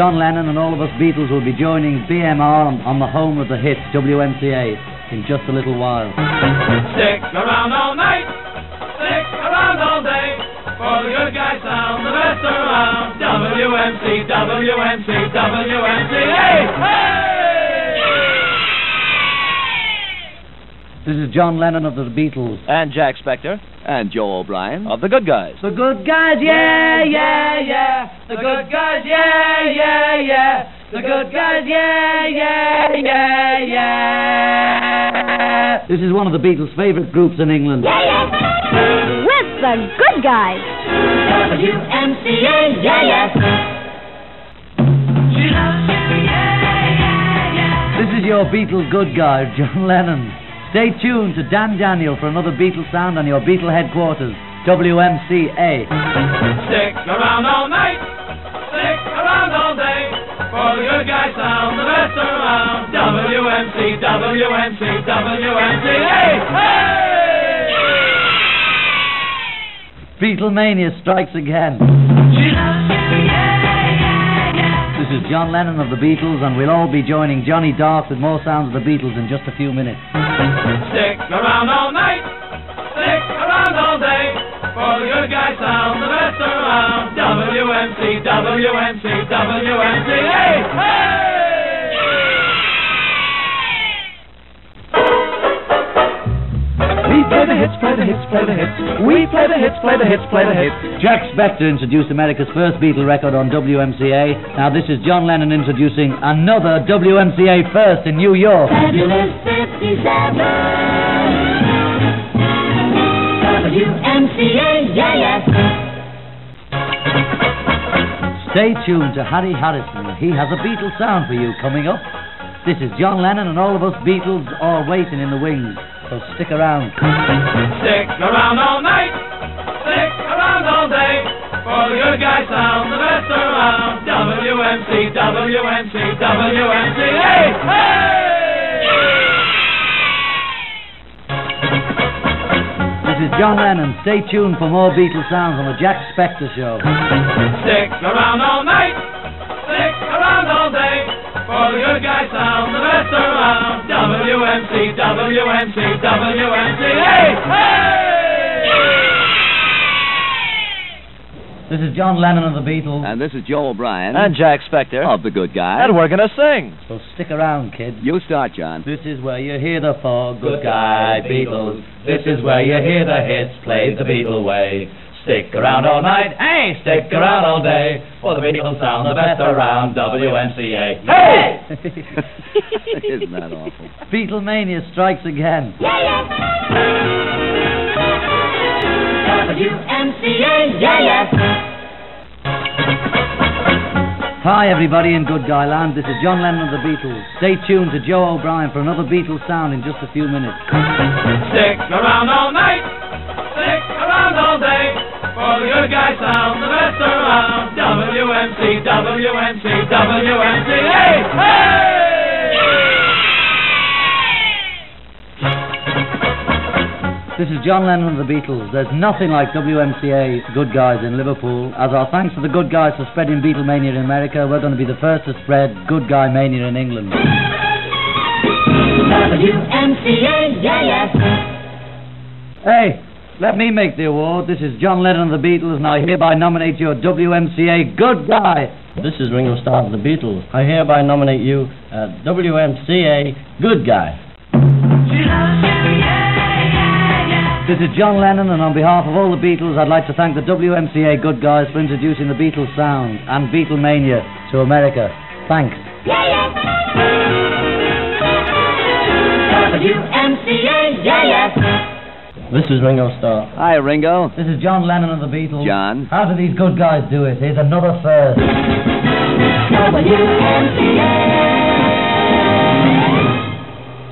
John Lennon and all of us Beatles will be joining BMR on, the home of the hits, WMCA, in just a little while. Stick around all night, stick around all day, for the good guy sound, the best around. WMC, WMC, WMCA. Hey! This is John Lennon of the Beatles. And Jack Spector. And Joe O'Brien. Of the Good Guys. The good guys, yeah, yeah, yeah. The good guys, yeah, yeah, yeah. The good guys, yeah, yeah, yeah, yeah. This is one of the Beatles' favourite groups in England. Yeah, yeah. With the good guys. WMCA, yeah, yeah. She loves you, yeah, yeah, yeah. This is your Beatle good guy, John Lennon. Stay tuned to Dan Daniel for another Beatle sound on your Beatle headquarters, WMCA. Stick around all night, stick around all day, for the good guy sound, the best around. WMC, WMC, WMCA. Hey! Beatlemania strikes again. This is John Lennon of the Beatles, and we'll all be joining Johnny Dark with more sounds of the Beatles in just a few minutes. Stick around all night, stick around all day, for the good guy sound, the best around. WMC, WMC, WMCA. Hey! We play the hits, play the hits, play the hits. We play the hits, play the hits, play the hits. Jack Spector introduced America's first Beatle record on WMCA. Now this is John Lennon introducing another WMCA first in New York. Fabulous 57. WMCA, yeah, yeah. Stay tuned to Harry Harrison. He has a Beatle sound for you coming up. This is John Lennon and all of us Beatles all waiting in the wings. So stick around. Stick around all night, stick around all day, for the good guy sound, the best around. WMC, WMC, WMC. Hey! Hey! This is John Lennon. Stay tuned for more Beatles sounds on the Jack Spector Show. Stick around all night, stick around all day, for the good guy sound, WMC, WMCA. Hey! This is John Lennon of the Beatles. And this is Joe O'Brien. And Jack Spector. of the Good Guys. And we're going to sing. So stick around, kids. You start, John. This is where you hear the four good guy Beatles. This is where you hear the hits played the Beatle way. Stick around all night, hey, stick around all day, for the Beatles sound the best around WMCA. Hey! Isn't that awful? Beatlemania strikes again. Yeah, yeah. WMCA, yeah, yeah. Hi, everybody in Good Guy Land. This is John Lennon of the Beatles. Stay tuned to Joe O'Brien for another Beatles sound in just a few minutes. Stick around all night, for the good guy sound, the best around. WMC, WMC, WMCA. Hey! This is John Lennon of the Beatles. There's nothing like WMCA Good Guys in Liverpool. As our thanks to the Good Guys for spreading Beatlemania in America, we're going to be the first to spread Good Guy Mania in England. WMCA, yeah, yeah. Hey, let me make the award. This is John Lennon of the Beatles, and I hereby nominate you a WMCA Good Guy. This is Ringo Starr of the Beatles. I hereby nominate you uh, a WMCA Good Guy. This is John Lennon, and on behalf of all the Beatles, I'd like to thank the WMCA Good Guys for introducing the Beatles sound and Beatlemania to America. Thanks. Yeah, yeah. This is Ringo Starr. Hi, Ringo. This is John Lennon of the Beatles. John. How do these good guys do it? Here's another first. W-M-C-A.